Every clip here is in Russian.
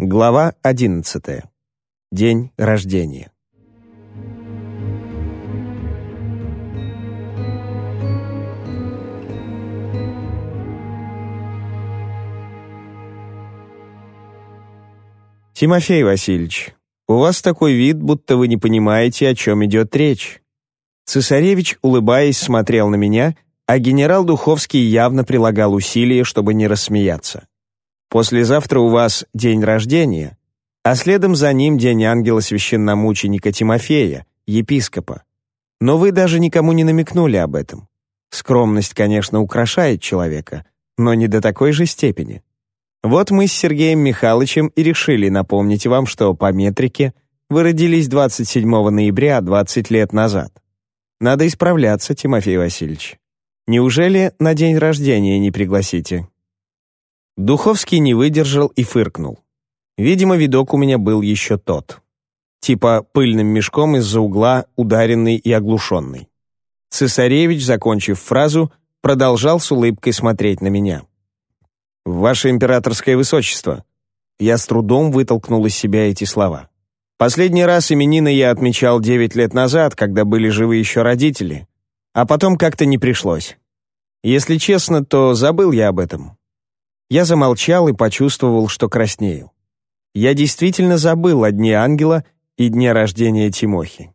Глава 11. День рождения. Тимофей Васильевич, у вас такой вид, будто вы не понимаете, о чем идет речь. Цесаревич, улыбаясь, смотрел на меня, а генерал Духовский явно прилагал усилия, чтобы не рассмеяться. Послезавтра у вас день рождения, а следом за ним день ангела-священномученика Тимофея, епископа. Но вы даже никому не намекнули об этом. Скромность, конечно, украшает человека, но не до такой же степени. Вот мы с Сергеем Михайловичем и решили напомнить вам, что по метрике вы родились 27 ноября 20 лет назад. Надо исправляться, Тимофей Васильевич. Неужели на день рождения не пригласите? Духовский не выдержал и фыркнул. Видимо, видок у меня был еще тот. Типа пыльным мешком из-за угла, ударенный и оглушенный. Цесаревич, закончив фразу, продолжал с улыбкой смотреть на меня. «Ваше императорское высочество!» Я с трудом вытолкнул из себя эти слова. Последний раз именины я отмечал девять лет назад, когда были живы еще родители, а потом как-то не пришлось. Если честно, то забыл я об этом. Я замолчал и почувствовал, что краснею. Я действительно забыл о Дне Ангела и дне рождения Тимохи.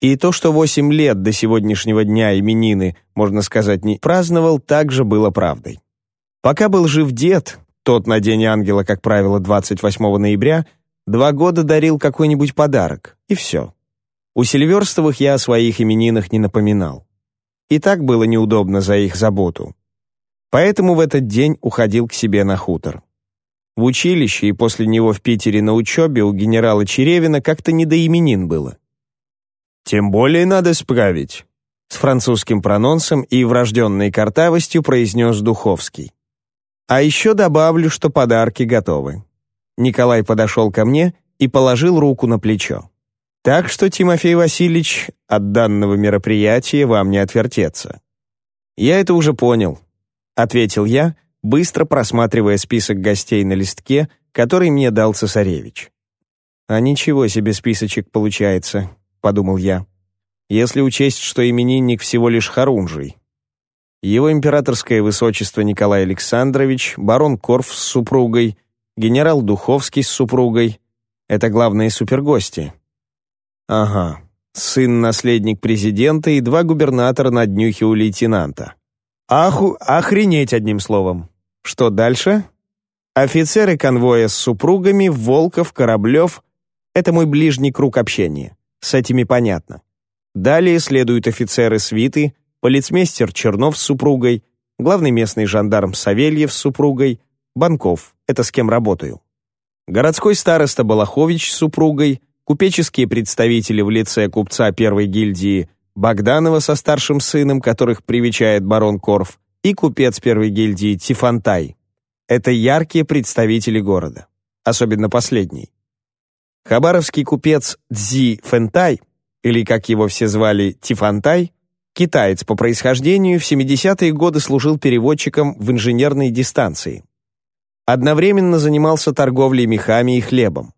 И то, что восемь лет до сегодняшнего дня именины, можно сказать, не праздновал, также было правдой. Пока был жив дед, тот на День Ангела, как правило, 28 ноября, два года дарил какой-нибудь подарок, и все. У Сильверстовых я о своих именинах не напоминал. И так было неудобно за их заботу. Поэтому в этот день уходил к себе на хутор. В училище и после него в Питере на учебе у генерала Черевина как-то не до именин было. «Тем более надо справить», — с французским прононсом и врожденной картавостью произнес Духовский. «А еще добавлю, что подарки готовы». Николай подошел ко мне и положил руку на плечо. «Так что, Тимофей Васильевич, от данного мероприятия вам не отвертеться». «Я это уже понял», — ответил я, быстро просматривая список гостей на листке, который мне дал цесаревич. «А ничего себе списочек получается», — подумал я, «если учесть, что именинник всего лишь Харунжий». Его императорское высочество Николай Александрович, барон Корф с супругой, генерал Духовский с супругой — это главные супергости. Ага, сын-наследник президента и два губернатора на днюхе у лейтенанта. Аху, охренеть одним словом. Что дальше? Офицеры конвоя с супругами, Волков, Кораблев — это мой ближний круг общения. С этими понятно. Далее следуют офицеры свиты, полицмейстер Чернов с супругой, главный местный жандарм Савельев с супругой, Банков — это с кем работаю. Городской староста Балахович с супругой, купеческие представители в лице купца первой гильдии — Богданова со старшим сыном, которых привечает барон Корф, и купец первой гильдии Тифантай. Это яркие представители города, особенно последний. Хабаровский купец Цзи Фэнтай, или как его все звали Тифантай, китаец по происхождению, в 70-е годы служил переводчиком в инженерной дистанции. Одновременно занимался торговлей мехами и хлебом.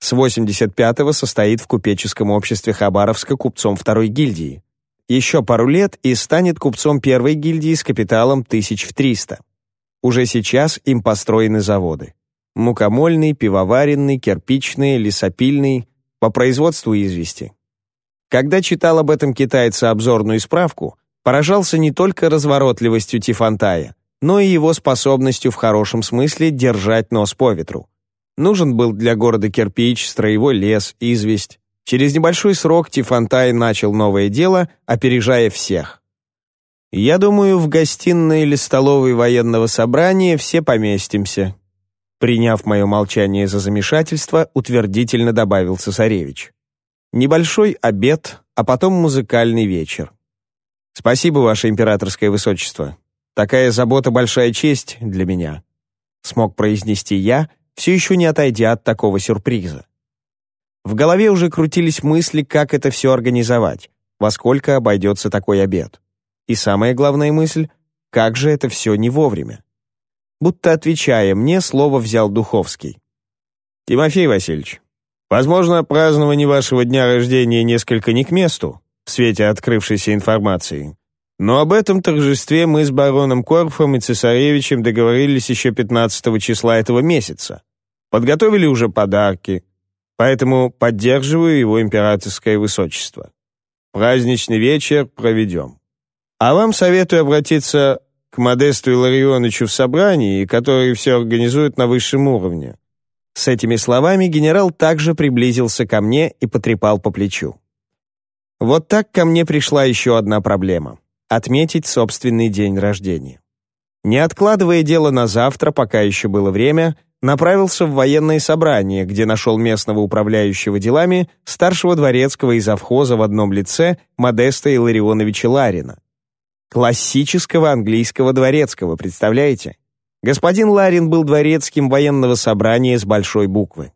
С 85-го состоит в купеческом обществе Хабаровска купцом второй гильдии. Еще пару лет и станет купцом первой гильдии с капиталом тысяч в 300. Уже сейчас им построены заводы. Мукомольный, пивоваренный, кирпичный, лесопильный, по производству извести. Когда читал об этом китайца обзорную справку, поражался не только разворотливостью Тифантая, но и его способностью в хорошем смысле держать нос по ветру. Нужен был для города кирпич, строевой лес, известь. Через небольшой срок Тифантай начал новое дело, опережая всех. Я думаю, в гостиной или столовой военного собрания все поместимся. Приняв мое молчание за замешательство, утвердительно добавил цесаревич. Небольшой обед, а потом музыкальный вечер. Спасибо, ваше императорское высочество. Такая забота — большая честь для меня. Смог произнести я, все еще не отойдя от такого сюрприза. В голове уже крутились мысли, как это все организовать, во сколько обойдется такой обед. И самая главная мысль — как же это все не вовремя. Будто отвечая мне, слово взял Духовский. Тимофей Васильевич, возможно, празднование вашего дня рождения несколько не к месту в свете открывшейся информации. Но об этом торжестве мы с бароном Корфом и цесаревичем договорились еще 15 числа этого месяца. Подготовили уже подарки, поэтому поддерживаю его императорское высочество. Праздничный вечер проведем. А вам советую обратиться к Модесту Илларионовичу в собрании, который все организует на высшем уровне. С этими словами генерал также приблизился ко мне и потрепал по плечу. Вот так ко мне пришла еще одна проблема — отметить собственный день рождения. Не откладывая дело на завтра, пока еще было время, направился в военное собрание, где нашел местного управляющего делами старшего дворецкого и завхоза в одном лице Модеста Илларионовича Ларина. Классического английского дворецкого, представляете? Господин Ларин был дворецким военного собрания с большой буквы.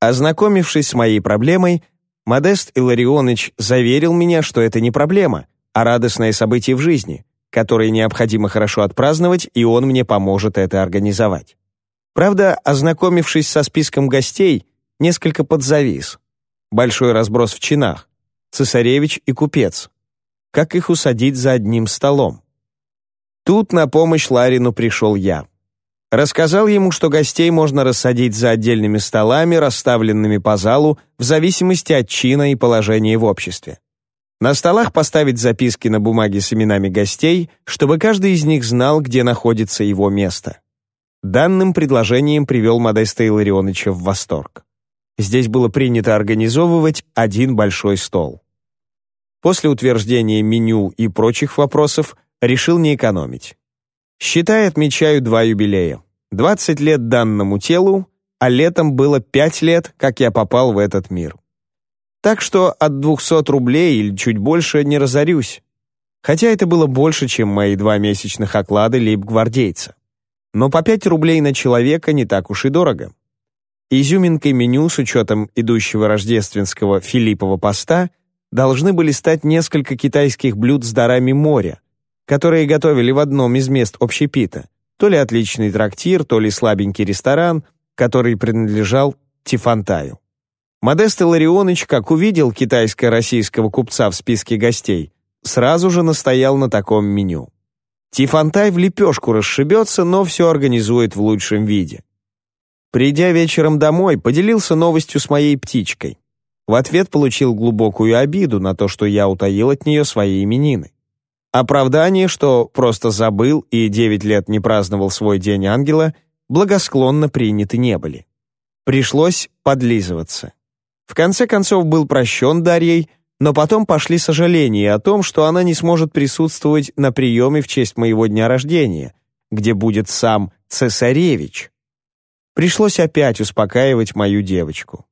Ознакомившись с моей проблемой, Модест Илларионович заверил меня, что это не проблема, а радостное событие в жизни, которое необходимо хорошо отпраздновать, и он мне поможет это организовать. Правда, ознакомившись со списком гостей, несколько подзавис. Большой разброс в чинах. Цесаревич и купец. Как их усадить за одним столом? Тут на помощь Ларину пришел я. Рассказал ему, что гостей можно рассадить за отдельными столами, расставленными по залу, в зависимости от чина и положения в обществе. На столах поставить записки на бумаге с именами гостей, чтобы каждый из них знал, где находится его место. Данным предложением привел Модеста Илларионовича в восторг. Здесь было принято организовывать один большой стол. После утверждения меню и прочих вопросов решил не экономить. Считай, отмечаю два юбилея. 20 лет данному телу, а летом было 5 лет, как я попал в этот мир. Так что от 200 рублей или чуть больше не разорюсь. Хотя это было больше, чем мои два месячных оклада лейб-гвардейца. Но по 5 рублей на человека не так уж и дорого. Изюминкой меню с учетом идущего рождественского Филиппова поста должны были стать несколько китайских блюд с дарами моря, которые готовили в одном из мест общепита, то ли отличный трактир, то ли слабенький ресторан, который принадлежал Тифантаю. Модест Илларионович, как увидел китайско-российского купца в списке гостей, сразу же настоял на таком меню. Тифантай в лепешку расшибется, но все организует в лучшем виде. Придя вечером домой, поделился новостью с моей птичкой. В ответ получил глубокую обиду на то, что я утаил от нее свои именины. Оправдание, что просто забыл и девять лет не праздновал свой День Ангела, благосклонно приняты не были. Пришлось подлизываться. В конце концов был прощен Дарьей, но потом пошли сожаления о том, что она не сможет присутствовать на приеме в честь моего дня рождения, где будет сам цесаревич. Пришлось опять успокаивать мою девочку.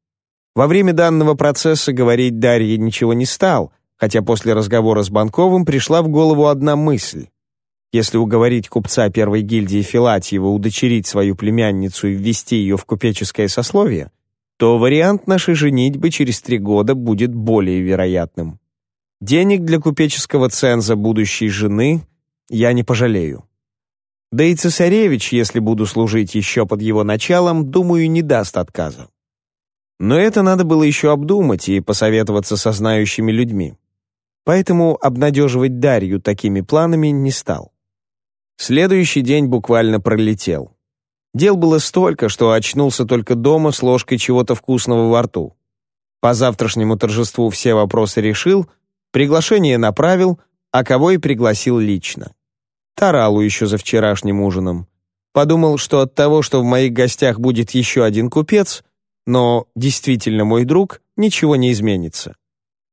Во время данного процесса говорить Дарье ничего не стал, хотя после разговора с Банковым пришла в голову одна мысль. Если уговорить купца первой гильдии Филатьева удочерить свою племянницу и ввести ее в купеческое сословие, то вариант нашей женитьбы через три года будет более вероятным. Денег для купеческого ценза будущей жены я не пожалею. Да и цесаревич, если буду служить еще под его началом, думаю, не даст отказа. Но это надо было еще обдумать и посоветоваться со знающими людьми поэтому обнадеживать Дарью такими планами не стал. Следующий день буквально пролетел. Дел было столько, что очнулся только дома с ложкой чего-то вкусного во рту. По завтрашнему торжеству все вопросы решил, приглашение направил, а кого и пригласил лично. Таралу еще за вчерашним ужином. Подумал, что от того, что в моих гостях будет еще один купец, но действительно мой друг, ничего не изменится.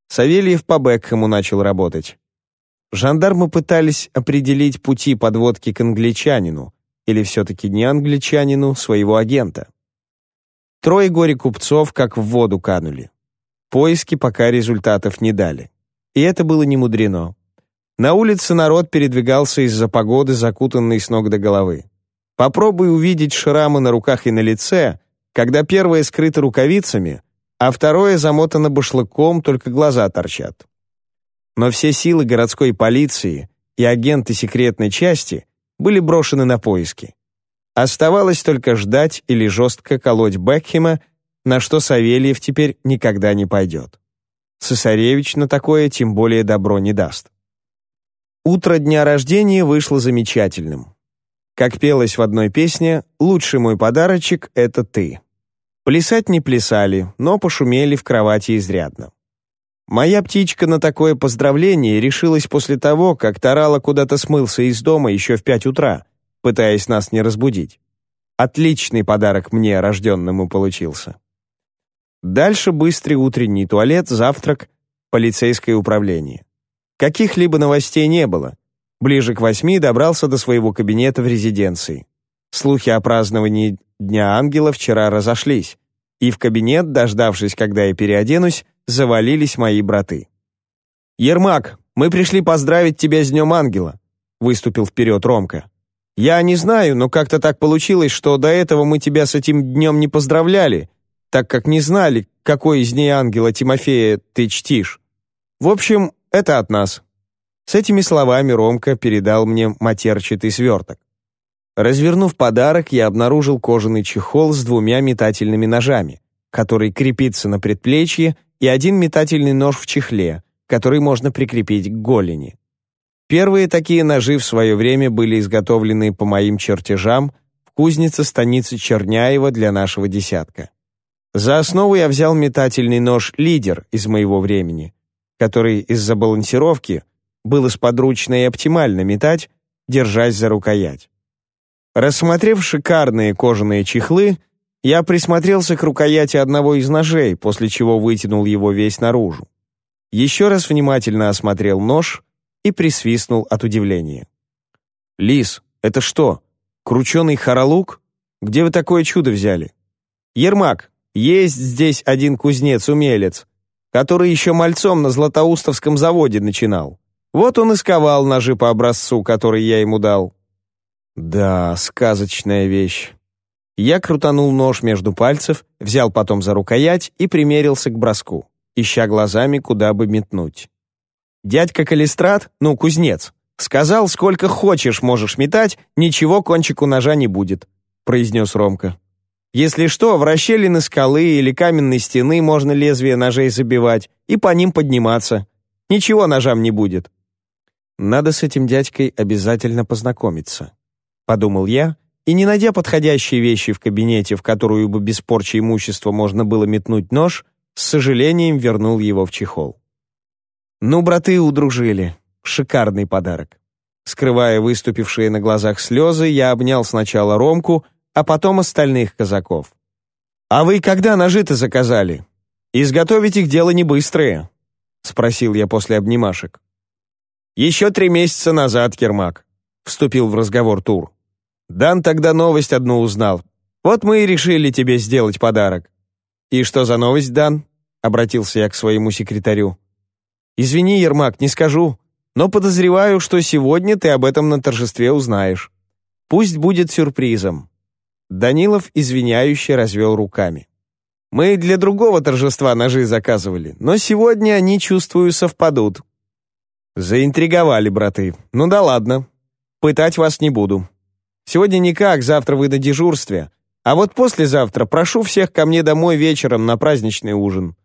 Савельев по Бекхэму начал работать. Жандармы пытались определить пути подводки к англичанину, или все-таки не англичанину, своего агента. Трое горе-купцов как в воду канули. Поиски пока результатов не дали. И это было не мудрено. На улице народ передвигался из-за погоды, закутанный с ног до головы. Попробуй увидеть шрамы на руках и на лице, когда первое скрыто рукавицами, а второе замотано башлыком, только глаза торчат. Но все силы городской полиции и агенты секретной части были брошены на поиски. Оставалось только ждать или жестко колоть Бекхема, на что Савельев теперь никогда не пойдет. Цесаревич на такое тем более добро не даст. Утро дня рождения вышло замечательным. Как пелось в одной песне, «Лучший мой подарочек — это ты». Плясать не плясали, но пошумели в кровати изрядно. Моя птичка на такое поздравление решилась после того, как Тарала куда-то смылся из дома еще в пять утра, пытаясь нас не разбудить. Отличный подарок мне, рожденному, получился. Дальше быстрый утренний туалет, завтрак, полицейское управление. Каких-либо новостей не было. Ближе к восьми добрался до своего кабинета в резиденции. Слухи о праздновании Дня Ангела вчера разошлись, и в кабинет, дождавшись, когда я переоденусь, завалились мои браты. «Ермак, мы пришли поздравить тебя с Днем Ангела», выступил вперед Ромка. «Я не знаю, но как-то так получилось, что до этого мы тебя с этим днем не поздравляли, так как не знали, какой из ней ангела Тимофея ты чтишь. В общем, это от нас». С этими словами Ромка передал мне матерчатый сверток. Развернув подарок, я обнаружил кожаный чехол с двумя метательными ножами, который крепится на предплечье, и один метательный нож в чехле, который можно прикрепить к голени. Первые такие ножи в свое время были изготовлены по моим чертежам в кузнице станицы Черняева для нашего десятка. За основу я взял метательный нож «Лидер» из моего времени, который из-за балансировки было сподручно и оптимально метать, держась за рукоять. Рассмотрев шикарные кожаные чехлы, я присмотрелся к рукояти одного из ножей, после чего вытянул его весь наружу. Еще раз внимательно осмотрел нож и присвистнул от удивления. «Лис, это что, крученый хоролук? Где вы такое чудо взяли?» «Ермак, есть здесь один кузнец-умелец, который еще мальцом на Златоустовском заводе начинал. Вот он и сковал ножи по образцу, который я ему дал. Да, сказочная вещь. Я крутанул нож между пальцев, взял потом за рукоять и примерился к броску, ища глазами, куда бы метнуть. Дядька Калистрат, ну, кузнец, сказал, сколько хочешь можешь метать, ничего кончику ножа не будет, произнес Ромка. Если что, в расщелины скалы или каменной стены можно лезвие ножей забивать и по ним подниматься. Ничего ножам не будет. Надо с этим дядькой обязательно познакомиться, подумал я, и не найдя подходящие вещи в кабинете, в которую бы без порчи имущества можно было метнуть нож, с сожалением вернул его в чехол. Ну, браты удружили. Шикарный подарок. Скрывая выступившие на глазах слезы, я обнял сначала Ромку, а потом остальных казаков. «А вы когда ножи-то заказали? Изготовить их дело не быстрое», — спросил я после обнимашек. «Еще три месяца назад, Кермак», — вступил в разговор Тур. «Дан тогда новость одну узнал. Вот мы и решили тебе сделать подарок». «И что за новость, Дан?» — обратился я к своему секретарю. «Извини, Ермак, не скажу, но подозреваю, что сегодня ты об этом на торжестве узнаешь. Пусть будет сюрпризом. Данилов извиняюще развел руками. «Мы для другого торжества ножи заказывали, но сегодня они, чувствую, совпадут». «Заинтриговали, браты. Ну да ладно. Пытать вас не буду. Сегодня никак, завтра вы на дежурстве. А вот послезавтра прошу всех ко мне домой вечером на праздничный ужин.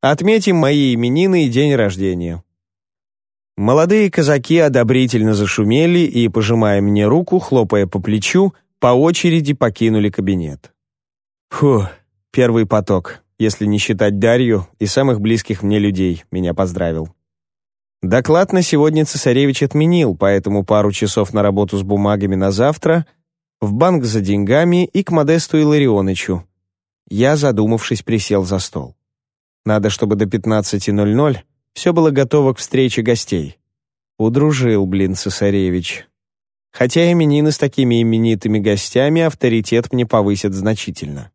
Отметим мои именины и день рождения». Молодые казаки одобрительно зашумели и, пожимая мне руку, хлопая по плечу, по очереди покинули кабинет. Фу, первый поток, если не считать Дарью и самых близких мне людей, меня поздравил. Доклад на сегодня цесаревич отменил, поэтому пару часов на работу с бумагами на завтра, в банк за деньгами и к Модесту Илларионычу. Я, задумавшись, присел за стол. Надо, чтобы до 15.00 все было готово к встрече гостей. Удружил, блин, цесаревич. Хотя именины с такими именитыми гостями авторитет мне повысят значительно.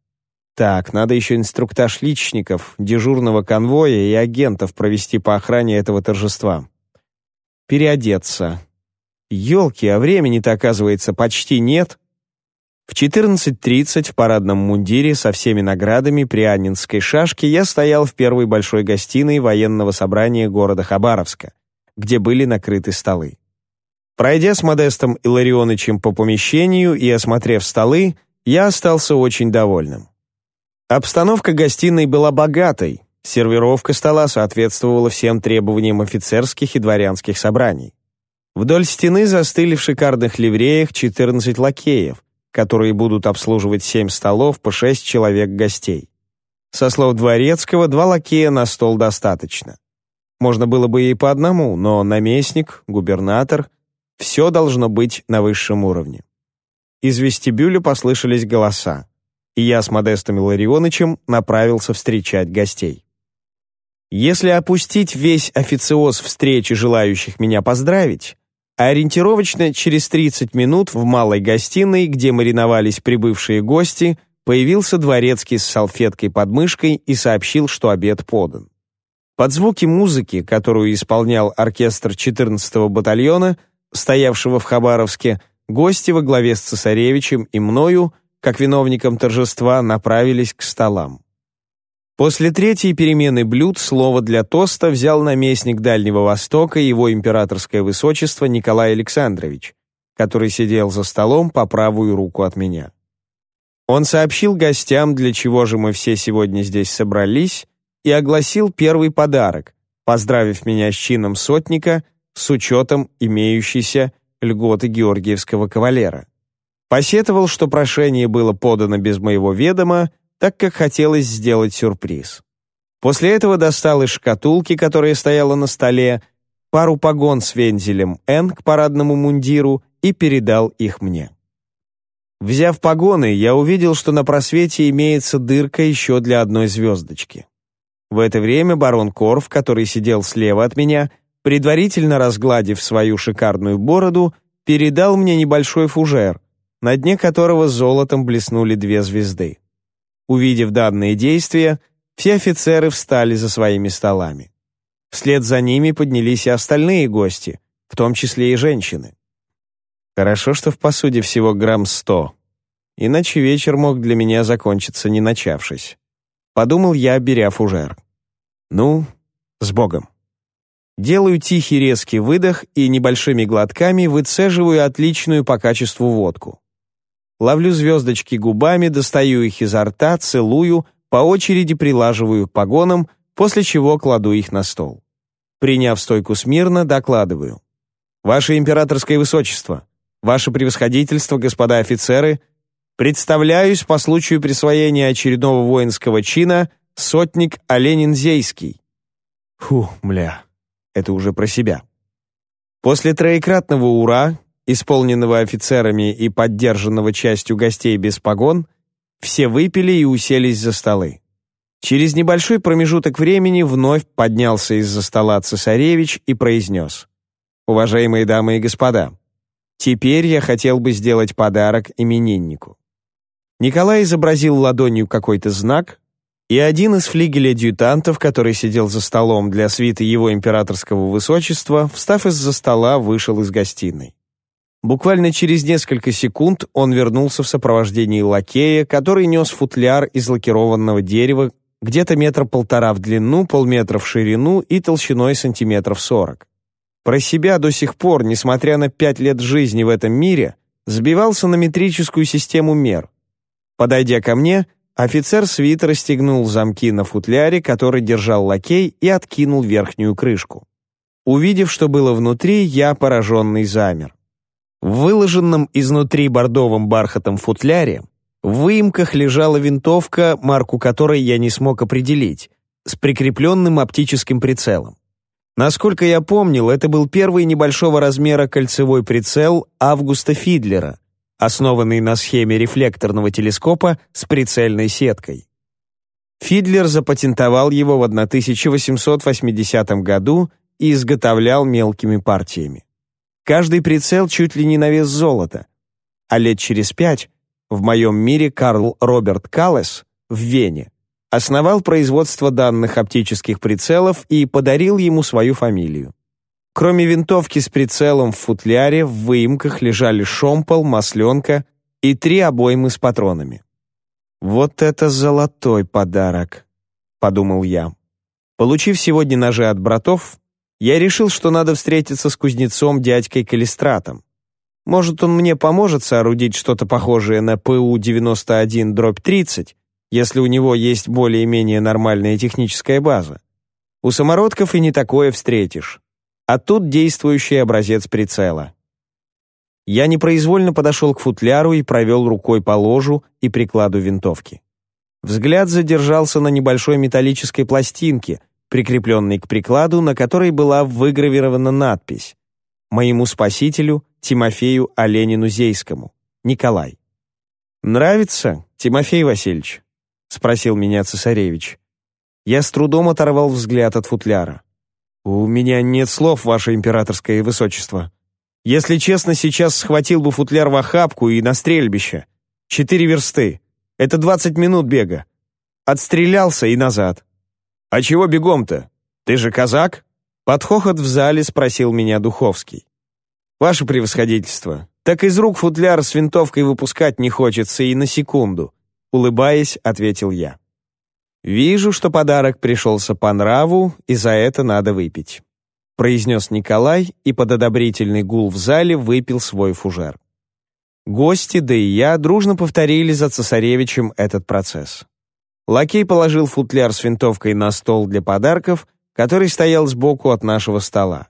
Так, надо еще инструктаж личников, дежурного конвоя и агентов провести по охране этого торжества. Переодеться. Ёлки, а времени-то, оказывается, почти нет. В 14.30 в парадном мундире со всеми наградами при Аннинской шашке я стоял в первой большой гостиной военного собрания города Хабаровска, где были накрыты столы. Пройдя с Модестом Илларионычем по помещению и осмотрев столы, я остался очень довольным. Обстановка гостиной была богатой, сервировка стола соответствовала всем требованиям офицерских и дворянских собраний. Вдоль стены застыли в шикарных ливреях 14 лакеев, которые будут обслуживать 7 столов по 6 человек гостей. Со слов Дворецкого, два лакея на стол достаточно. Можно было бы и по одному, но наместник, губернатор — все должно быть на высшем уровне. Из вестибюля послышались голоса, и я с Модестом Илларионычем направился встречать гостей. Если опустить весь официоз встречи желающих меня поздравить, ориентировочно через 30 минут в малой гостиной, где мариновались прибывшие гости, появился дворецкий с салфеткой под мышкой и сообщил, что обед подан. Под звуки музыки, которую исполнял оркестр 14-го батальона, стоявшего в Хабаровске, гости во главе с цесаревичем и мною, как виновником торжества, направились к столам. После третьей перемены блюд слово для тоста взял наместник Дальнего Востока его императорское высочество Николай Александрович, который сидел за столом по правую руку от меня. Он сообщил гостям, для чего же мы все сегодня здесь собрались, и огласил первый подарок, поздравив меня с чином сотника с учетом имеющейся льготы георгиевского кавалера. Посетовал, что прошение было подано без моего ведома, так как хотелось сделать сюрприз. После этого достал из шкатулки, которая стояла на столе, пару погон с вензелем «Н» к парадному мундиру и передал их мне. Взяв погоны, я увидел, что на просвете имеется дырка еще для одной звездочки. В это время барон Корф, который сидел слева от меня, предварительно разгладив свою шикарную бороду, передал мне небольшой фужер, на дне которого золотом блеснули две звезды. Увидев данные действия, все офицеры встали за своими столами. Вслед за ними поднялись и остальные гости, в том числе и женщины. Хорошо, что в посуде всего грамм сто, иначе вечер мог для меня закончиться не начавшись. Подумал я, беря фужер. Ну, с Богом. Делаю тихий резкий выдох и небольшими глотками выцеживаю отличную по качеству водку. Ловлю звездочки губами, достаю их изо рта, целую, по очереди прилаживаю погонам, после чего кладу их на стол. Приняв стойку смирно, докладываю. «Ваше императорское высочество, ваше превосходительство, господа офицеры, представляюсь по случаю присвоения очередного воинского чина — Сотник Оленин-Зейский. Фу, мля, это уже про себя. После троекратного «Ура», исполненного офицерами и поддержанного частью гостей без погон, все выпили и уселись за столы. Через небольшой промежуток времени вновь поднялся из-за стола цесаревич и произнес. «Уважаемые дамы и господа, теперь я хотел бы сделать подарок имениннику». Николай изобразил ладонью какой-то знак, и один из флигеля-адъютантов, который сидел за столом для свиты его императорского высочества, встав из-за стола, вышел из гостиной. Буквально через несколько секунд он вернулся в сопровождении лакея, который нес футляр из лакированного дерева где-то метра полтора в длину, полметра в ширину и толщиной сантиметров сорок. Про себя до сих пор, несмотря на пять лет жизни в этом мире, сбивался на метрическую систему мер. Подойдя ко мне, Офицер свит расстегнул замки на футляре, который держал лакей, и откинул верхнюю крышку. Увидев, что было внутри, я пораженный замер. В выложенном изнутри бордовым бархатом футляре в выемках лежала винтовка, марку которой я не смог определить, с прикрепленным оптическим прицелом. Насколько я помнил, это был первый небольшого размера кольцевой прицел Августа Фидлера, основанный на схеме рефлекторного телескопа с прицельной сеткой. Фидлер запатентовал его в 1880 году и изготовлял мелкими партиями. Каждый прицел чуть ли не на вес золота. А лет через пять в моем мире Карл Роберт Каллес в Вене основал производство данных оптических прицелов и подарил ему свою фамилию. Кроме винтовки с прицелом в футляре, в выемках лежали шомпол, масленка и три обоймы с патронами. «Вот это золотой подарок», — подумал я. Получив сегодня ножи от братов, Я решил, что надо встретиться с кузнецом дядькой Калистратом. Может, он мне поможет соорудить что-то похожее на ПУ-91-30, если у него есть более-менее нормальная техническая база. У самородков и не такое встретишь. А тут действующий образец прицела. Я непроизвольно подошел к футляру и провел рукой по ложу и прикладу винтовки. Взгляд задержался на небольшой металлической пластинке, прикрепленной к прикладу, на которой была выгравирована надпись «Моему спасителю Тимофею Оленину Зейскому, Николай». «Нравится, Тимофей Васильевич?» — спросил меня цесаревич. Я с трудом оторвал взгляд от футляра. «У меня нет слов, ваше императорское высочество. Если честно, сейчас схватил бы футляр в охапку и на стрельбище. Четыре версты. Это двадцать минут бега. Отстрелялся и назад. А чего бегом-то? Ты же казак?» Под хохот в зале спросил меня Духовский. «Ваше превосходительство, так из рук футляр с винтовкой выпускать не хочется и на секунду», улыбаясь, ответил я. «Вижу, что подарок пришелся по нраву, и за это надо выпить», произнес Николай и под одобрительный гул в зале выпил свой фужер. Гости, да и я, дружно повторили за цесаревичем этот процесс. Лакей положил футляр с винтовкой на стол для подарков, который стоял сбоку от нашего стола.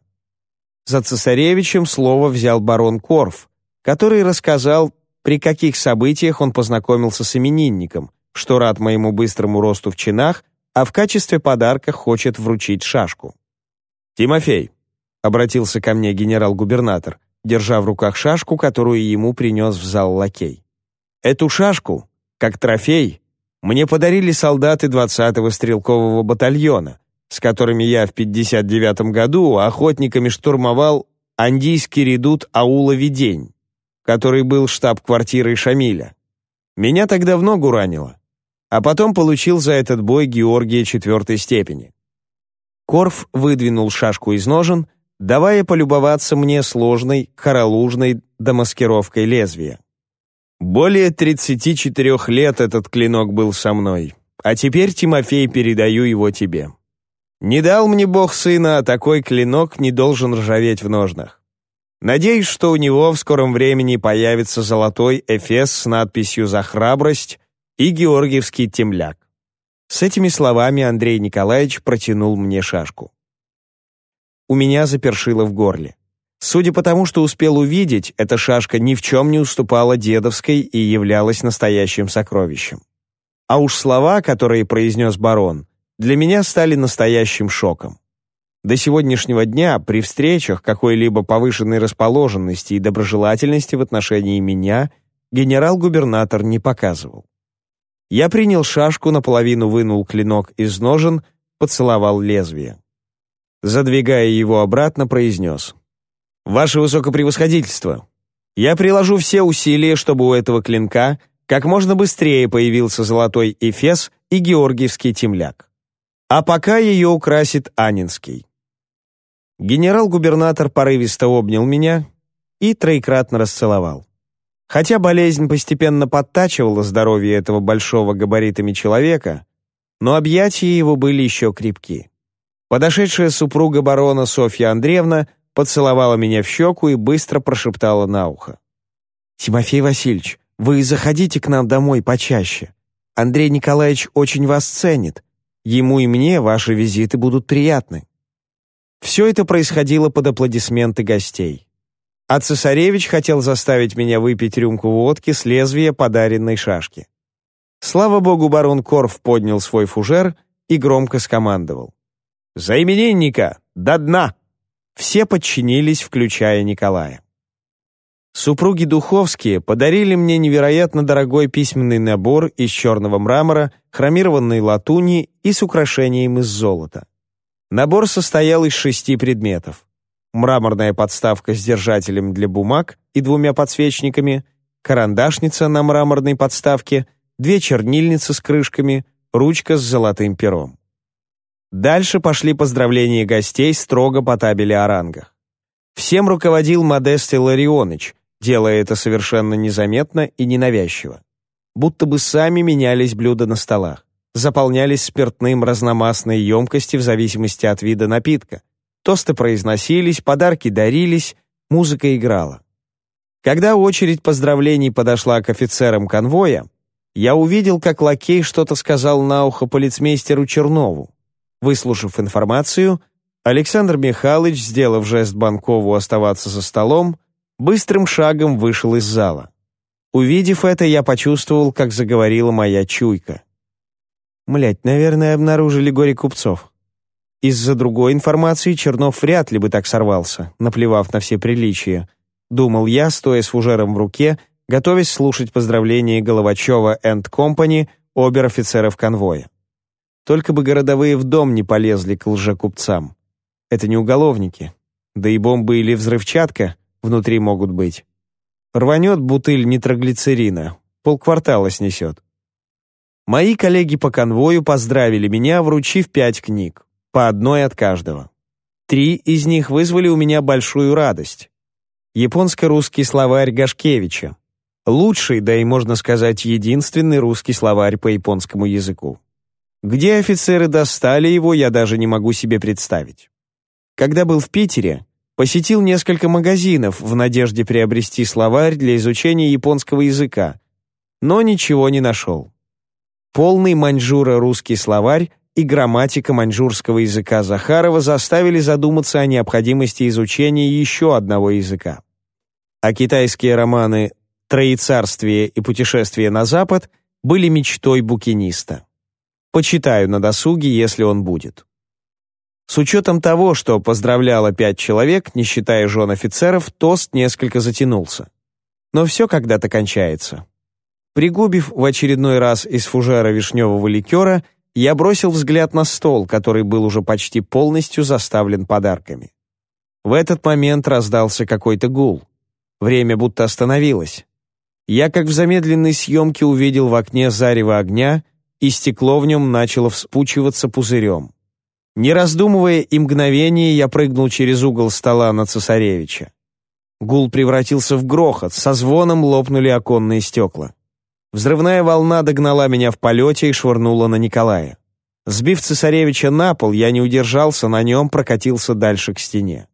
За цесаревичем слово взял барон Корф, который рассказал, при каких событиях он познакомился с именинником, что рад моему быстрому росту в чинах, а в качестве подарка хочет вручить шашку. «Тимофей», — обратился ко мне генерал-губернатор, держа в руках шашку, которую ему принес в зал лакей. «Эту шашку, как трофей, мне подарили солдаты 20-го стрелкового батальона, с которыми я в 59 году охотниками штурмовал андийский редут аула Видень, который был штаб-квартирой Шамиля. Меня тогда в ногу ранило а потом получил за этот бой Георгия четвертой степени. Корф выдвинул шашку из ножен, давая полюбоваться мне сложной, хоролужной домаскировкой лезвия. Более 34 лет этот клинок был со мной, а теперь, Тимофей, передаю его тебе. Не дал мне Бог сына, а такой клинок не должен ржаветь в ножнах. Надеюсь, что у него в скором времени появится золотой эфес с надписью «За храбрость» и георгиевский темляк. С этими словами Андрей Николаевич протянул мне шашку. У меня запершило в горле. Судя по тому, что успел увидеть, эта шашка ни в чем не уступала дедовской и являлась настоящим сокровищем. А уж слова, которые произнес барон, для меня стали настоящим шоком. До сегодняшнего дня при встречах какой-либо повышенной расположенности и доброжелательности в отношении меня генерал-губернатор не показывал. Я принял шашку, наполовину вынул клинок из ножен, поцеловал лезвие. Задвигая его обратно, произнес. «Ваше высокопревосходительство, я приложу все усилия, чтобы у этого клинка как можно быстрее появился золотой эфес и георгиевский темляк. А пока ее украсит Анинский». Генерал-губернатор порывисто обнял меня и троекратно расцеловал. Хотя болезнь постепенно подтачивала здоровье этого большого габаритами человека, но объятия его были еще крепки. Подошедшая супруга барона Софья Андреевна поцеловала меня в щеку и быстро прошептала на ухо. «Тимофей Васильевич, вы заходите к нам домой почаще. Андрей Николаевич очень вас ценит. Ему и мне ваши визиты будут приятны». Все это происходило под аплодисменты гостей а цесаревич хотел заставить меня выпить рюмку водки с лезвия подаренной шашки. Слава богу, барон Корф поднял свой фужер и громко скомандовал. «За именинника! До дна!» Все подчинились, включая Николая. Супруги Духовские подарили мне невероятно дорогой письменный набор из черного мрамора, хромированной латуни и с украшением из золота. Набор состоял из шести предметов мраморная подставка с держателем для бумаг и двумя подсвечниками, карандашница на мраморной подставке, две чернильницы с крышками, ручка с золотым пером. Дальше пошли поздравления гостей строго по табели о рангах. Всем руководил Модест Илларионыч, делая это совершенно незаметно и ненавязчиво. Будто бы сами менялись блюда на столах, заполнялись спиртным разномастные емкости в зависимости от вида напитка, Тосты произносились, подарки дарились, музыка играла. Когда очередь поздравлений подошла к офицерам конвоя, я увидел, как лакей что-то сказал на ухо полицмейстеру Чернову. Выслушав информацию, Александр Михайлович, сделав жест Банкову оставаться за столом, быстрым шагом вышел из зала. Увидев это, я почувствовал, как заговорила моя чуйка. Млять, наверное, обнаружили горе купцов. Из-за другой информации Чернов вряд ли бы так сорвался, наплевав на все приличия. Думал я, стоя с фужером в руке, готовясь слушать поздравления Головачева энд Компани, обер-офицеров конвоя. Только бы городовые в дом не полезли к лжекупцам. Это не уголовники. Да и бомбы или взрывчатка внутри могут быть. Рванет бутыль нитроглицерина, полквартала снесет. Мои коллеги по конвою поздравили меня, вручив пять книг по одной от каждого. Три из них вызвали у меня большую радость. Японско-русский словарь Гашкевича. Лучший, да и можно сказать, единственный русский словарь по японскому языку. Где офицеры достали его, я даже не могу себе представить. Когда был в Питере, посетил несколько магазинов в надежде приобрести словарь для изучения японского языка, но ничего не нашел. Полный маньчжуро-русский словарь и грамматика маньчжурского языка Захарова заставили задуматься о необходимости изучения еще одного языка. А китайские романы «Троецарствие» и «Путешествие на Запад» были мечтой букиниста. Почитаю на досуге, если он будет. С учетом того, что поздравляло пять человек, не считая жен офицеров, тост несколько затянулся. Но все когда-то кончается. Пригубив в очередной раз из фужера вишневого ликера, я бросил взгляд на стол, который был уже почти полностью заставлен подарками. В этот момент раздался какой-то гул. Время будто остановилось. Я, как в замедленной съемке, увидел в окне зарево огня, и стекло в нем начало вспучиваться пузырем. Не раздумывая и мгновение, я прыгнул через угол стола на цесаревича. Гул превратился в грохот, со звоном лопнули оконные стекла. Взрывная волна догнала меня в полете и швырнула на Николая. Сбив цесаревича на пол, я не удержался, на нем прокатился дальше к стене.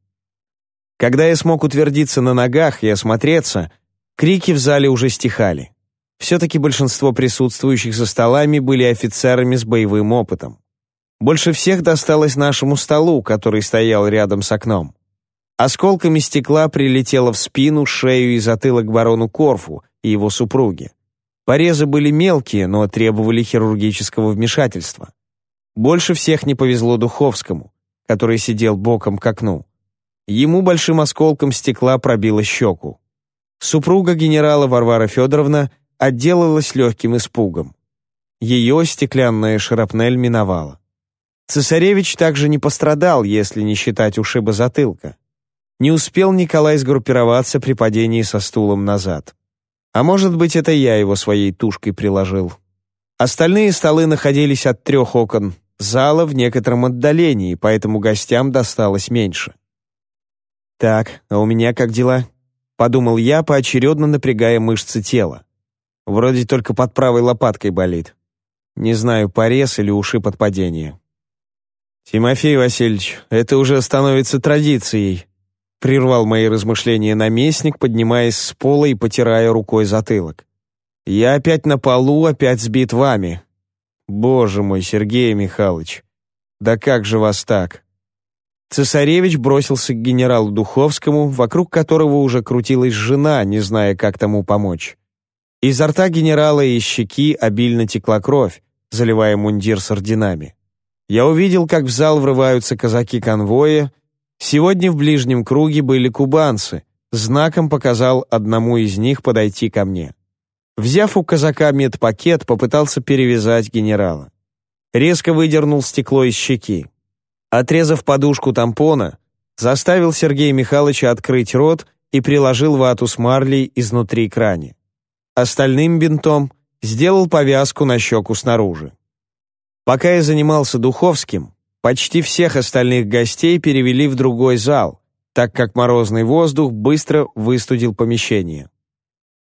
Когда я смог утвердиться на ногах и осмотреться, крики в зале уже стихали. Все-таки большинство присутствующих за столами были офицерами с боевым опытом. Больше всех досталось нашему столу, который стоял рядом с окном. Осколками стекла прилетело в спину, шею и затылок барону Корфу и его супруге. Порезы были мелкие, но требовали хирургического вмешательства. Больше всех не повезло Духовскому, который сидел боком к окну. Ему большим осколком стекла пробило щеку. Супруга генерала Варвара Федоровна отделалась легким испугом. Ее стеклянная шрапнель миновала. Цесаревич также не пострадал, если не считать ушиба затылка. Не успел Николай сгруппироваться при падении со стулом назад. А может быть, это я его своей тушкой приложил. Остальные столы находились от трех окон зала в некотором отдалении, поэтому гостям досталось меньше. «Так, а у меня как дела?» — подумал я, поочередно напрягая мышцы тела. Вроде только под правой лопаткой болит. Не знаю, порез или ушиб от падения. «Тимофей Васильевич, это уже становится традицией», Прервал мои размышления наместник, поднимаясь с пола и потирая рукой затылок. «Я опять на полу, опять сбит вами. Боже мой, Сергей Михайлович, да как же вас так?» Цесаревич бросился к генералу Духовскому, вокруг которого уже крутилась жена, не зная, как тому помочь. Изо рта генерала и щеки обильно текла кровь, заливая мундир с орденами. Я увидел, как в зал врываются казаки конвоя, Сегодня в ближнем круге были кубанцы. Знаком показал одному из них подойти ко мне. Взяв у казака медпакет, попытался перевязать генерала. Резко выдернул стекло из щеки. Отрезав подушку тампона, заставил Сергея Михайловича открыть рот и приложил вату с марлей изнутри к ране. Остальным бинтом сделал повязку на щеку снаружи. Пока я занимался Духовским, Почти всех остальных гостей перевели в другой зал, так как морозный воздух быстро выстудил помещение.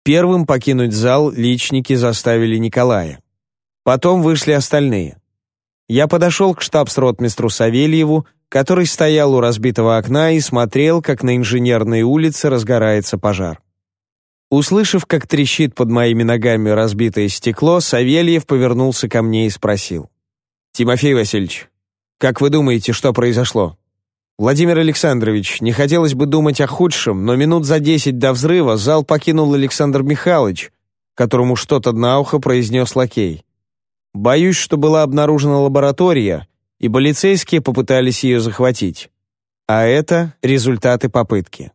Первым покинуть зал личники заставили Николая. Потом вышли остальные. Я подошел к штабс-ротмистру Савельеву, который стоял у разбитого окна и смотрел, как на инженерной улице разгорается пожар. Услышав, как трещит под моими ногами разбитое стекло, Савельев повернулся ко мне и спросил. «Тимофей Васильевич, как вы думаете, что произошло?» «Владимир Александрович, не хотелось бы думать о худшем, но минут за десять до взрыва зал покинул Александр Михайлович, которому что-то на ухо произнес лакей. Боюсь, что была обнаружена лаборатория, и полицейские попытались ее захватить. А это результаты попытки.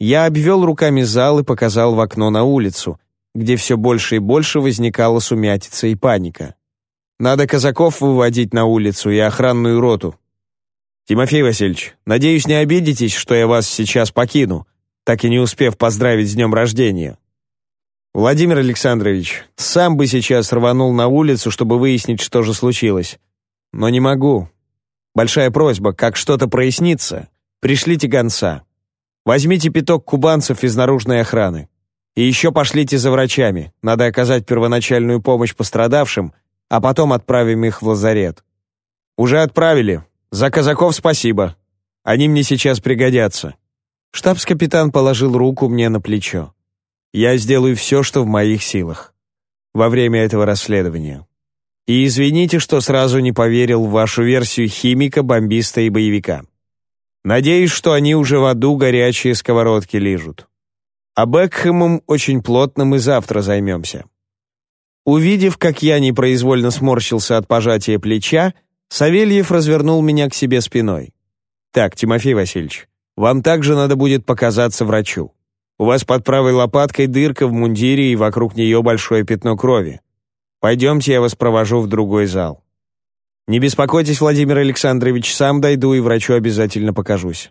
Я обвел руками зал и показал в окно на улицу, где все больше и больше возникала сумятица и паника. Надо казаков выводить на улицу и охранную роту. Тимофей Васильевич, надеюсь, не обидитесь, что я вас сейчас покину, так и не успев поздравить с днем рождения. Владимир Александрович, сам бы сейчас рванул на улицу, чтобы выяснить, что же случилось. Но не могу. Большая просьба, как что-то прояснится, пришлите гонца. Возьмите пяток кубанцев из наружной охраны. И еще пошлите за врачами. Надо оказать первоначальную помощь пострадавшим, а потом отправим их в лазарет. Уже отправили. За казаков спасибо. Они мне сейчас пригодятся. Штабс-капитан положил руку мне на плечо. Я сделаю все, что в моих силах. Во время этого расследования. И извините, что сразу не поверил в вашу версию химика, бомбиста и боевика. Надеюсь, что они уже в аду горячие сковородки лижут. А Бекхэмом очень плотно мы завтра займемся. Увидев, как я непроизвольно сморщился от пожатия плеча, Савельев развернул меня к себе спиной. «Так, Тимофей Васильевич, вам также надо будет показаться врачу. У вас под правой лопаткой дырка в мундире и вокруг нее большое пятно крови. Пойдемте, я вас провожу в другой зал». «Не беспокойтесь, Владимир Александрович, сам дойду и врачу обязательно покажусь.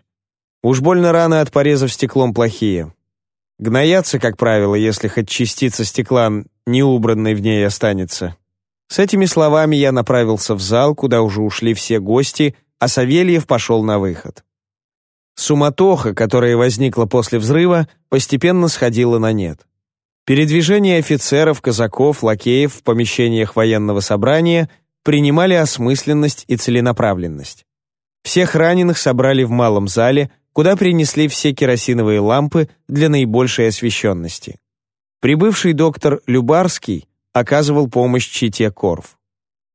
Уж больно раны от порезов стеклом плохие. Гноятся, как правило, если хоть частица стекла неубранной в ней останется». С этими словами я направился в зал, куда уже ушли все гости, а Савельев пошел на выход. Суматоха, которая возникла после взрыва, постепенно сходила на нет. Передвижение офицеров, казаков, лакеев в помещениях военного собрания – принимали осмысленность и целенаправленность. Всех раненых собрали в малом зале, куда принесли все керосиновые лампы для наибольшей освещенности. Прибывший доктор Любарский оказывал помощь чите Корф.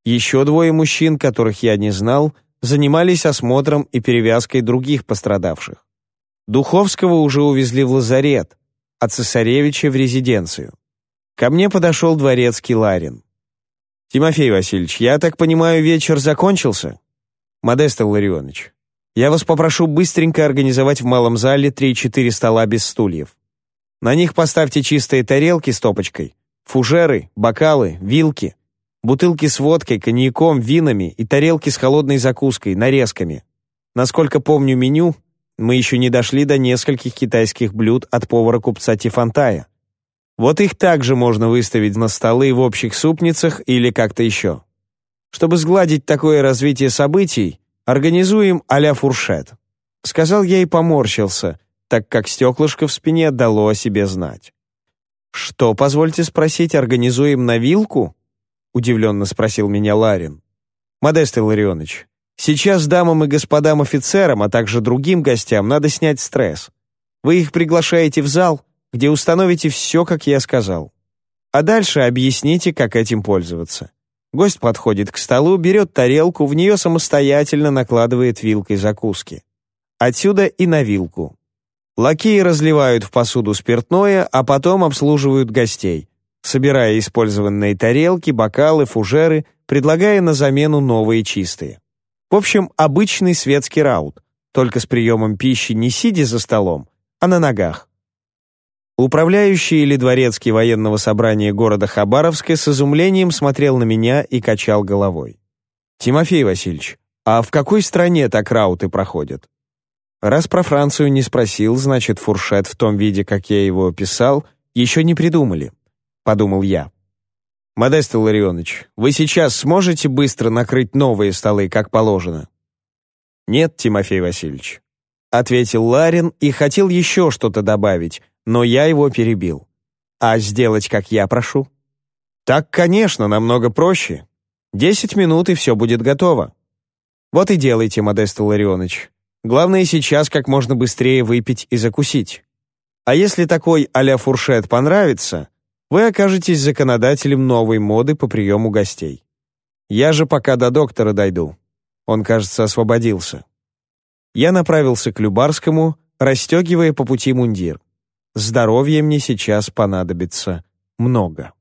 Еще двое мужчин, которых я не знал, занимались осмотром и перевязкой других пострадавших. Духовского уже увезли в лазарет, а цесаревича в резиденцию. Ко мне подошел дворецкий Ларин. «Тимофей Васильевич, я так понимаю, вечер закончился?» «Модест Илларионович, я вас попрошу быстренько организовать в малом зале 3-4 стола без стульев. На них поставьте чистые тарелки с топочкой, фужеры, бокалы, вилки, бутылки с водкой, коньяком, винами и тарелки с холодной закуской, нарезками. Насколько помню меню, мы еще не дошли до нескольких китайских блюд от повара-купца Тифантая. Вот их также можно выставить на столы в общих супницах или как-то еще. Чтобы сгладить такое развитие событий, организуем а-ля фуршет. Сказал я и поморщился, так как стеклышко в спине дало о себе знать. «Что, позвольте спросить, организуем на вилку?» удивленно спросил меня Ларин. «Модест Илларионович, сейчас дамам и господам офицерам, а также другим гостям надо снять стресс. Вы их приглашаете в зал, где установите все, как я сказал. А дальше объясните, как этим пользоваться. Гость подходит к столу, берет тарелку, в нее самостоятельно накладывает вилкой закуски. Отсюда и на вилку. Лакеи разливают в посуду спиртное, а потом обслуживают гостей, собирая использованные тарелки, бокалы, фужеры, предлагая на замену новые чистые. В общем, обычный светский раут, только с приемом пищи не сидя за столом, а на ногах. Управляющий или дворецкий военного собрания города Хабаровска с изумлением смотрел на меня и качал головой. «Тимофей Васильевич, а в какой стране так рауты проходят?» Раз про Францию не спросил, значит, фуршет в том виде, как я его описал, еще не придумали, — подумал я. «Модест Илларионович, вы сейчас сможете быстро накрыть новые столы, как положено?» «Нет, Тимофей Васильевич», — ответил Ларин и хотел еще что-то добавить, но я его перебил. «А сделать, как я прошу?» «Так, конечно, намного проще. Десять минут, и все будет готово». Вот и делайте, Модест Ларионович. Главное сейчас как можно быстрее выпить и закусить. А если такой а-ля фуршет понравится, вы окажетесь законодателем новой моды по приему гостей. Я же пока до доктора дойду. Он, кажется, освободился. Я направился к Любарскому, расстегивая по пути мундир. Здоровья мне сейчас понадобится много.